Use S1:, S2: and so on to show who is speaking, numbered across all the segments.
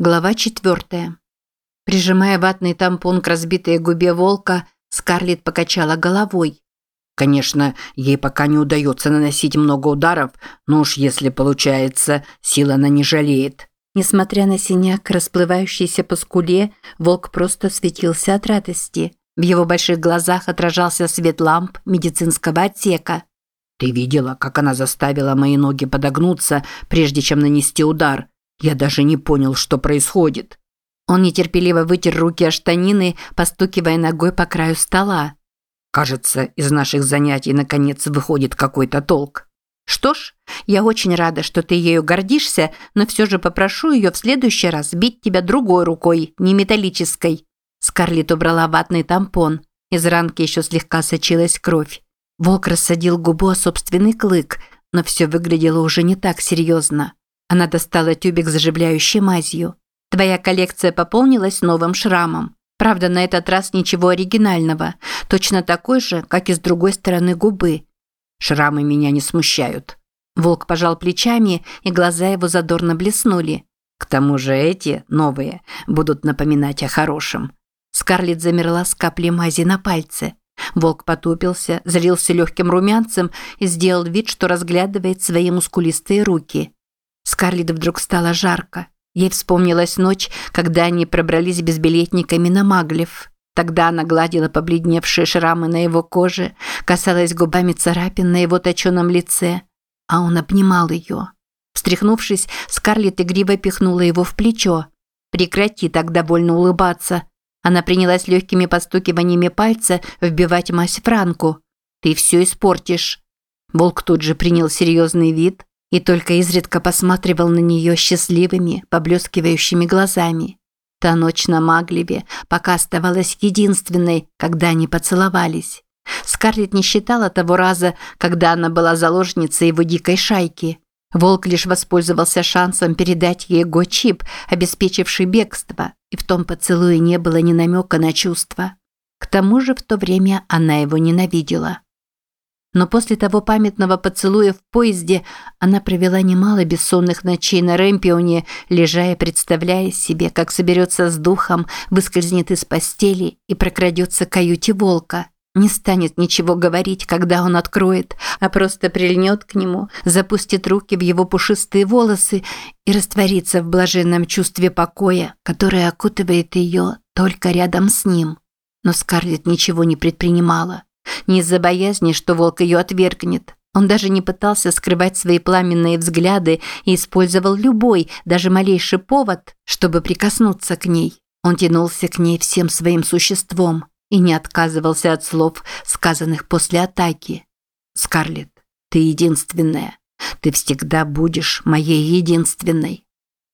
S1: Глава четвертая. Прижимая ватный тампон к разбитой губе волка, Скарлетт покачала головой.
S2: Конечно, ей пока не удается наносить много ударов, но уж если получается, сила она не жалеет.
S1: Несмотря на синяк, расплывающийся по скуле, волк просто светился от радости. В его больших глазах отражался свет ламп медицинского отсека.
S2: «Ты видела, как она заставила мои ноги подогнуться, прежде чем нанести удар?» Я даже не понял, что происходит.
S1: Он нетерпеливо вытер руки о штанины, постукивая ногой по краю стола.
S2: Кажется, из наших занятий наконец выходит какой-то толк.
S1: Что ж, я очень рада, что ты ею гордишься, но все же попрошу ее в следующий раз бить тебя другой рукой, не металлической. Скарлетт убрала ватный тампон. Из ранки еще слегка сочилась кровь. Волк рассадил губу о собственный клык, но все выглядело уже не так серьезно. Она достала тюбик с заживляющей мазью. Твоя коллекция пополнилась новым шрамом. Правда, на этот раз ничего оригинального. Точно такой же, как и с другой стороны губы.
S2: Шрамы меня не смущают.
S1: Волк пожал плечами, и глаза его задорно блеснули.
S2: К тому же эти, новые, будут напоминать о хорошем.
S1: Скарлетт замерла с каплей мази на пальце. Волк потупился, залился легким румянцем и сделал вид, что разглядывает свои мускулистые руки. Скарлетт вдруг стало жарко. Ей вспомнилась ночь, когда они пробрались безбилетниками на Маглев. Тогда она гладила побледневшие шрамы на его коже, касалась губами царапин на его точеном лице, а он обнимал ее. Встряхнувшись, Скарлетт игриво пихнула его в плечо. «Прекрати так довольно улыбаться». Она принялась легкими постукиваниями пальца вбивать мазь Франку. «Ты все испортишь». Волк тут же принял серьезный вид, и только изредка посматривал на нее счастливыми, поблескивающими глазами. Та ночь на Маглеве пока оставалась единственной, когда они поцеловались. Скарлетт не считала того раза, когда она была заложницей его дикой шайки. Волк лишь воспользовался шансом передать ей го-чип, обеспечивший бегство, и в том поцелуе не было ни намека на чувства. К тому же в то время она его ненавидела. Но после того памятного поцелуя в поезде она провела немало бессонных ночей на Рэмпионе, лежа и представляя себе, как соберется с духом, выскользнет из постели и прокрадется к каюте волка. Не станет ничего говорить, когда он откроет, а просто прильнет к нему, запустит руки в его пушистые волосы и растворится в блаженном чувстве покоя, которое окутывает ее только рядом с ним. Но Скарлетт ничего не предпринимала. Не из-за боязни, что волк ее отвергнет. Он даже не пытался скрывать свои пламенные взгляды и использовал любой, даже малейший повод, чтобы прикоснуться к ней. Он тянулся к ней всем своим существом и не отказывался от слов, сказанных после атаки. «Скарлетт, ты единственная. Ты всегда будешь моей единственной».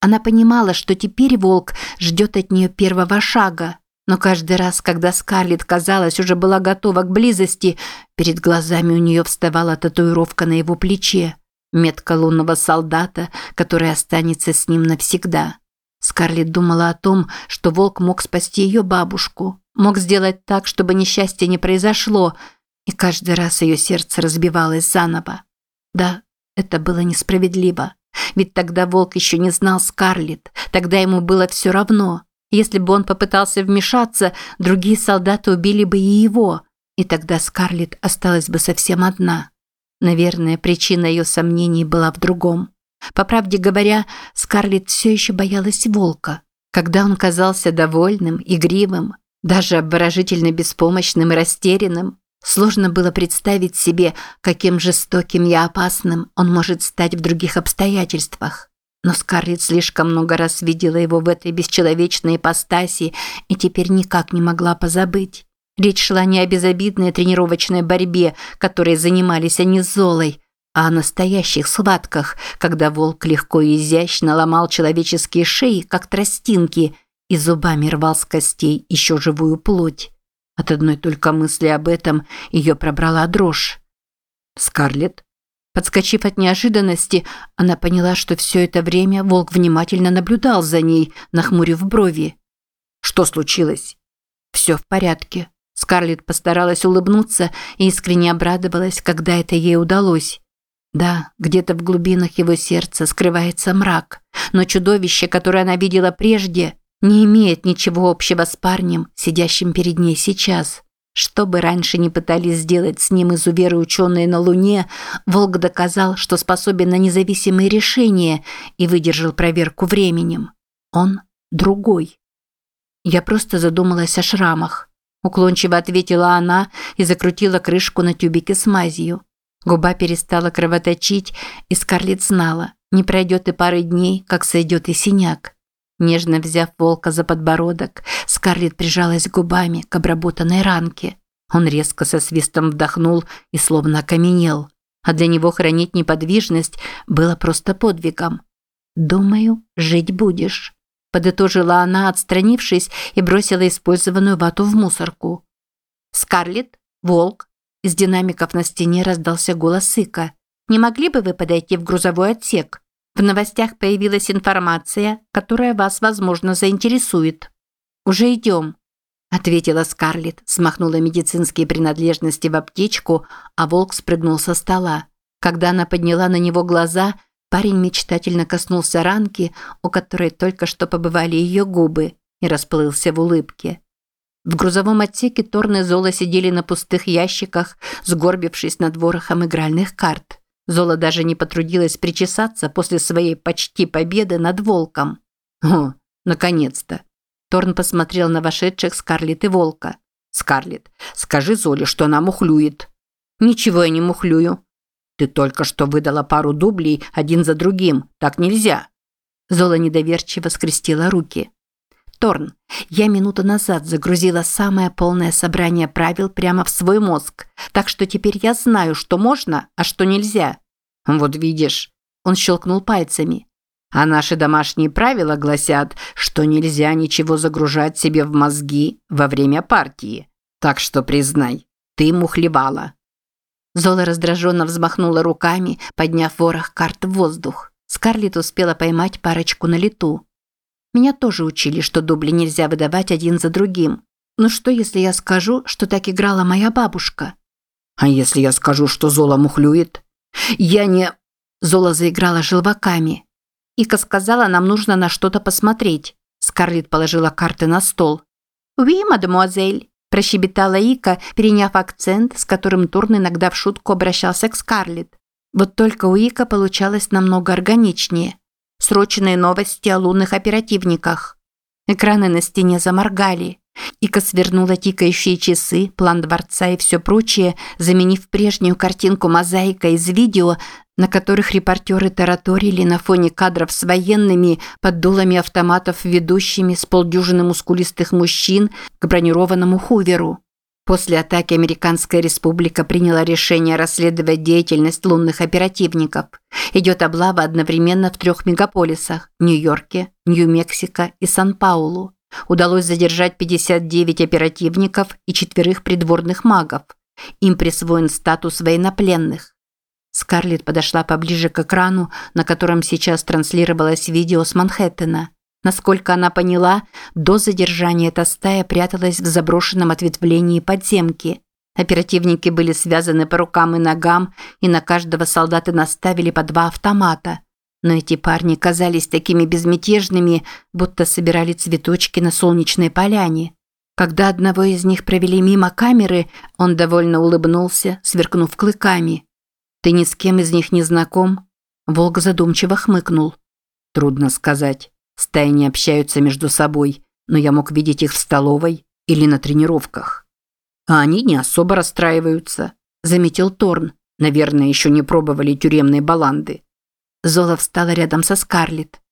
S1: Она понимала, что теперь волк ждет от нее первого шага, но каждый раз, когда Скарлетт, казалось, уже была готова к близости, перед глазами у нее вставала татуировка на его плече. Метка лунного солдата, который останется с ним навсегда. Скарлетт думала о том, что волк мог спасти ее бабушку, мог сделать так, чтобы несчастье не произошло, и каждый раз ее сердце разбивалось заново. Да, это было несправедливо. Ведь тогда волк еще не знал Скарлетт, тогда ему было все равно – если бы он попытался вмешаться, другие солдаты убили бы и его, и тогда Скарлетт осталась бы совсем одна. Наверное, причина ее сомнений была в другом. По правде говоря, Скарлетт все еще боялась волка. Когда он казался довольным, игривым, даже обворожительно беспомощным и растерянным, сложно было представить себе, каким жестоким и опасным он может стать в других обстоятельствах. Но Скарлетт слишком много раз видела его в этой бесчеловечной ипостаси и теперь никак не могла позабыть. Речь шла не о безобидной тренировочной борьбе, которой занимались они с Золой, а о настоящих схватках, когда волк легко и изящно ломал человеческие шеи, как тростинки, и зубами рвал с костей еще живую плоть. От одной только мысли об этом ее пробрала дрожь. «Скарлетт?» Подскочив от неожиданности, она поняла, что все это время волк внимательно наблюдал за ней, нахмурив брови. «Что случилось?» «Все в порядке». Скарлетт постаралась улыбнуться и искренне обрадовалась, когда это ей удалось. Да, где-то в глубинах его сердца скрывается мрак, но чудовище, которое она видела прежде, не имеет ничего общего с парнем, сидящим перед ней сейчас. Что бы раньше не пытались сделать с ним изуверы ученые на Луне, Волк доказал, что способен на независимые решения и выдержал проверку временем. Он другой. Я просто задумалась о шрамах. Уклончиво ответила она и закрутила крышку на тюбике с мазью. Губа перестала кровоточить, и Скарлетт знала, не пройдет и пары дней, как сойдет и синяк. Нежно взяв волка за подбородок, Скарлетт прижалась губами к обработанной ранке. Он резко со свистом вдохнул и словно окаменел. А для него хранить неподвижность было просто подвигом. «Думаю, жить будешь», – подытожила она, отстранившись, и бросила использованную вату в мусорку. «Скарлетт? Волк?» Из динамиков на стене раздался голос Сыка. «Не могли бы вы подойти в грузовой отсек? В новостях появилась информация, которая вас, возможно, заинтересует. Уже идем», – ответила Скарлетт, смахнула медицинские принадлежности в аптечку, а волк спрыгнул со стола. Когда она подняла на него глаза, парень мечтательно коснулся ранки, у которой только что побывали ее губы, и расплылся в улыбке. В грузовом отсеке Торн и Зола сидели на пустых ящиках, сгорбившись над ворохом игральных карт. Зола даже не потрудилась причесаться после своей почти победы над волком. «О, наконец-то!» Торн посмотрел на вошедших Скарлетт и Волка. «Скарлетт, скажи Золе, что она мухлюет». «Ничего я не мухлюю». «Ты только что выдала пару дублей один за другим. Так нельзя». Зола недоверчиво скрестила руки. Торн, я минуту назад загрузила самое полное собрание правил прямо в свой мозг, так что теперь я знаю, что можно, а что нельзя. Вот видишь, он щелкнул пальцами. А наши домашние правила гласят, что нельзя ничего загружать себе в мозги во время партии. Так что признай, ты мухлевала. Зола раздраженно взмахнула руками, подняв ворох карт в воздух. Скарлетт успела поймать парочку на лету. Меня тоже учили, что дубли нельзя выдавать один за другим. Но что, если я скажу, что так играла моя бабушка? А если я скажу, что Зола мухлюет? Я не... Зола заиграла желваками. Ика сказала, нам нужно на что-то посмотреть. Скарлетт положила карты на стол. «Oui, мадемуазель», – прощебетала Ика, переняв акцент, с которым Турн иногда в шутку обращался к Скарлетт. Вот только у Ика получалось намного органичнее. Срочные новости о лунных оперативниках. Экраны на стене заморгали. Ика свернула тикающие часы, план дворца и все прочее, заменив прежнюю картинку мозаика из видео, на которых репортеры тараторили на фоне кадров с военными под дулами автоматов ведущими с полдюжины мускулистых мужчин к бронированному хуверу. После атаки Американская республика приняла решение расследовать деятельность лунных оперативников. Идет облава одновременно в трех мегаполисах – Нью-Йорке, Нью-Мексико и Сан-Паулу. Удалось задержать 59 оперативников и четверых придворных магов. Им присвоен статус военнопленных. Скарлетт подошла поближе к экрану, на котором сейчас транслировалось видео с Манхэттена. Насколько она поняла, до задержания эта стая пряталась в заброшенном ответвлении подземки. Оперативники были связаны по рукам и ногам, и на каждого солдаты наставили по два автомата. Но эти парни казались такими безмятежными, будто собирали цветочки на солнечной поляне. Когда одного из них провели мимо камеры, он довольно улыбнулся, сверкнув клыками. «Ты ни с кем из них не знаком?» Волк задумчиво хмыкнул. «Трудно сказать. Стаи не общаются между собой, но я мог видеть их в столовой или на тренировках. А они не особо расстраиваются, заметил Торн. Наверное, еще не пробовали тюремные баланды. Зола встала рядом со Скарлетт.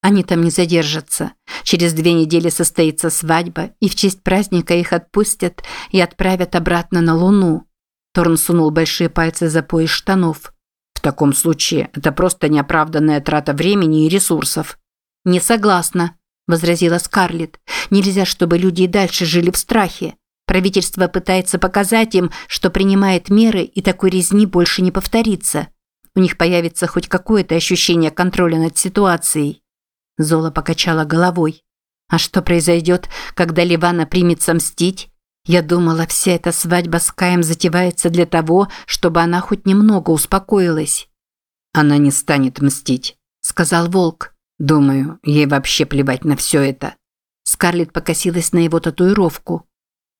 S1: Они там не задержатся. Через две недели состоится свадьба, и в честь праздника их отпустят и отправят обратно на Луну. Торн сунул большие пальцы за пояс штанов. В таком случае это просто неоправданная трата времени и ресурсов. «Не согласна», – возразила Скарлетт. «Нельзя, чтобы люди и дальше жили в страхе. Правительство пытается показать им, что принимает меры, и такой резни больше не повторится. У них появится хоть какое-то ощущение контроля над ситуацией». Зола покачала головой. «А что произойдет, когда Ливана примется мстить?» Я думала, вся эта свадьба с Каем затевается для того, чтобы она хоть немного успокоилась.
S2: Она не станет мстить, сказал Волк. Думаю, ей вообще плевать на все это.
S1: Скарлетт покосилась на его татуировку.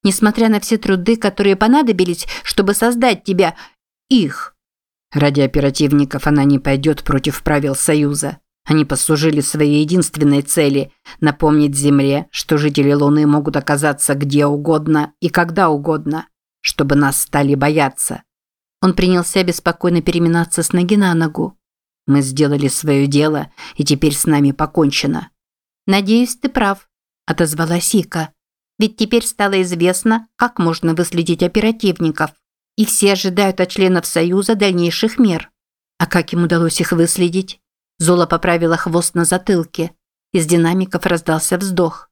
S1: Несмотря на все труды, которые понадобились, чтобы создать тебя, их.
S2: Ради оперативников она не пойдет против правил Союза. Они послужили своей единственной цели – напомнить Земле, что жители Луны могут оказаться где угодно и когда угодно, чтобы нас стали бояться.
S1: Он принялся беспокойно переминаться с ноги на ногу.
S2: Мы сделали свое дело, и теперь с нами покончено.
S1: Надеюсь, ты прав, отозвалась Ика. Ведь теперь стало известно, как можно выследить оперативников. И все ожидают от членов Союза дальнейших мер. А как им удалось их выследить? Зола поправила хвост на затылке. Из динамиков раздался вздох.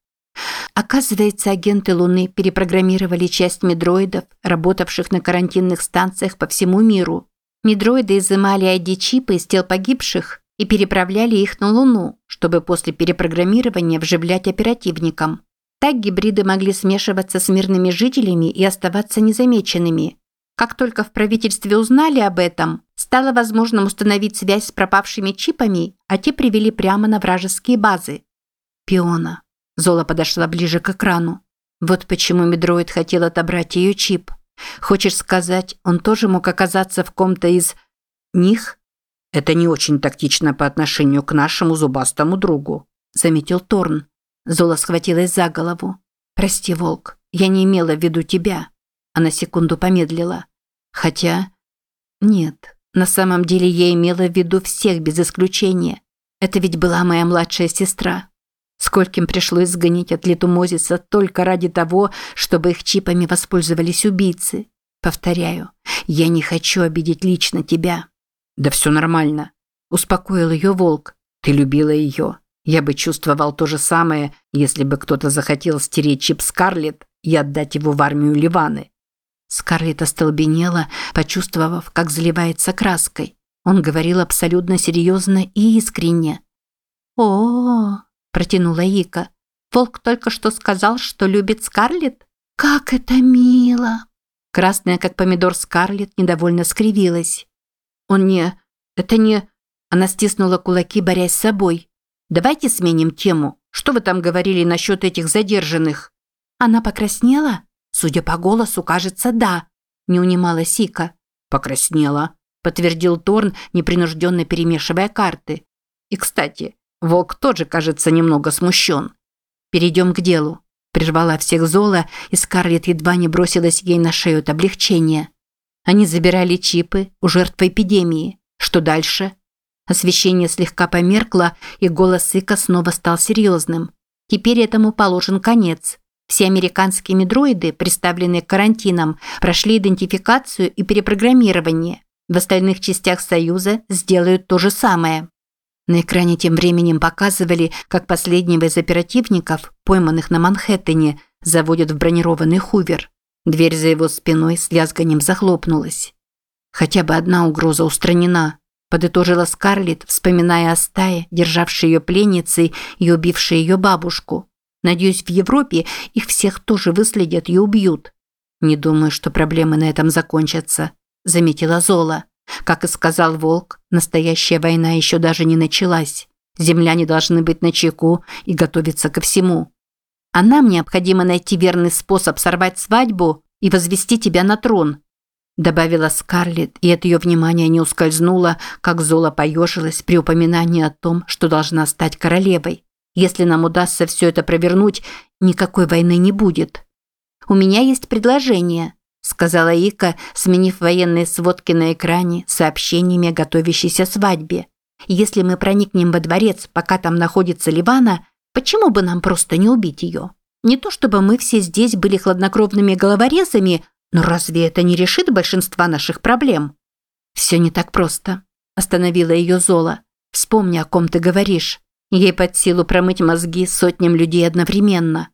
S1: Оказывается, агенты Луны перепрограммировали часть медроидов, работавших на карантинных станциях по всему миру. Медроиды изымали ID-чипы из тел погибших и переправляли их на Луну, чтобы после перепрограммирования вживлять оперативникам. Так гибриды могли смешиваться с мирными жителями и оставаться незамеченными. Как только в правительстве узнали об этом, стало возможным установить связь с пропавшими чипами, а те привели прямо на вражеские базы. Пиона. Зола подошла ближе к экрану. Вот почему Медроид хотел отобрать ее чип. Хочешь сказать, он тоже мог оказаться в ком-то из них?
S2: Это не очень тактично по отношению к нашему зубастому другу, заметил Торн.
S1: Зола схватилась за голову. Прости, волк, я не имела в виду тебя. Она секунду помедлила. Хотя нет, на самом деле я имела в виду всех без исключения. Это ведь была моя младшая сестра. Скольким пришлось сгонить от Летумозиса только ради того, чтобы их чипами воспользовались убийцы. Повторяю, я не хочу обидеть лично тебя.
S2: Да все нормально. Успокоил ее волк. Ты любила ее. Я бы чувствовал то же самое, если бы кто-то захотел стереть чип Скарлетт и отдать его в армию Ливаны.
S1: Скарлетт остолбенела, почувствовав, как заливается краской. Он говорил абсолютно серьезно и искренне. «О-о-о!» – протянула Ика. «Волк только что сказал, что любит Скарлетт? Как это мило!» Красная, как помидор Скарлетт, недовольно скривилась. «Он не... Это не...» Она стиснула кулаки, борясь с собой. «Давайте сменим тему. Что вы там говорили насчет этих задержанных?» Она покраснела? Судя по голосу, кажется, да. Не унимала Сика.
S2: Покраснела, подтвердил Торн, непринужденно перемешивая карты. И, кстати, Волк тоже, кажется, немного смущен.
S1: Перейдем к делу. Прервала всех Зола, и Скарлетт едва не бросилась ей на шею от облегчения. Они забирали чипы у жертв эпидемии. Что дальше? Освещение слегка померкло, и голос Ика снова стал серьезным. Теперь этому положен конец. Все американские медроиды, представленные карантином, прошли идентификацию и перепрограммирование. В остальных частях Союза сделают то же самое. На экране тем временем показывали, как последнего из оперативников, пойманных на Манхэттене, заводят в бронированный хувер. Дверь за его спиной с лязганием захлопнулась. «Хотя бы одна угроза устранена», – подытожила Скарлетт, вспоминая о стае, державшей ее пленницей и убившей ее бабушку. Надеюсь, в Европе их всех тоже выследят и убьют. Не думаю, что проблемы на этом закончатся, заметила Зола. Как и сказал Волк, настоящая война еще даже не началась. Земляне должны быть начеку и готовиться ко всему. А нам необходимо найти верный способ сорвать свадьбу и возвести тебя на трон, добавила Скарлетт, и от ее внимания не ускользнуло, как Зола поежилась при упоминании о том, что должна стать королевой. Если нам удастся все это провернуть, никакой войны не будет. У меня есть предложение, сказала Ика, сменив военные сводки на экране сообщениями о готовящейся свадьбе. Если мы проникнем во дворец, пока там находится Ливана, почему бы нам просто не убить ее? Не то чтобы мы все здесь были хладнокровными головорезами, но разве это не решит большинства наших проблем? Все не так просто, остановила ее Зола. Вспомни, о ком ты говоришь. Ей под силу промыть мозги сотням людей одновременно.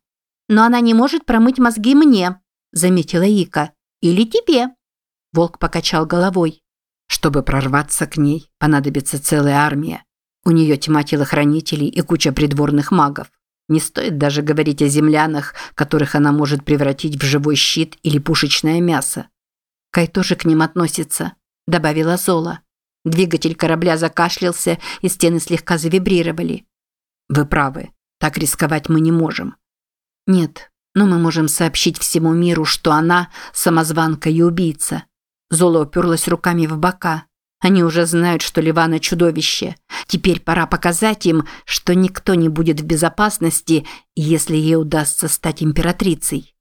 S1: Но она не может промыть мозги мне, заметила Ика. Или тебе. Волк покачал головой.
S2: Чтобы прорваться к ней, понадобится целая армия. У нее тьма телохранителей и куча придворных магов. Не стоит даже говорить о землянах, которых она может превратить в живой щит или пушечное мясо.
S1: Кай тоже к ним относится, добавила Зола. Двигатель корабля закашлялся, и стены слегка завибрировали.
S2: «Вы правы. Так рисковать мы не можем».
S1: «Нет, но мы можем сообщить всему миру, что она – самозванка и убийца». Зола уперлась руками в бока. Они уже знают, что Ливана – чудовище. Теперь пора показать им, что никто не будет в безопасности, если ей удастся стать императрицей.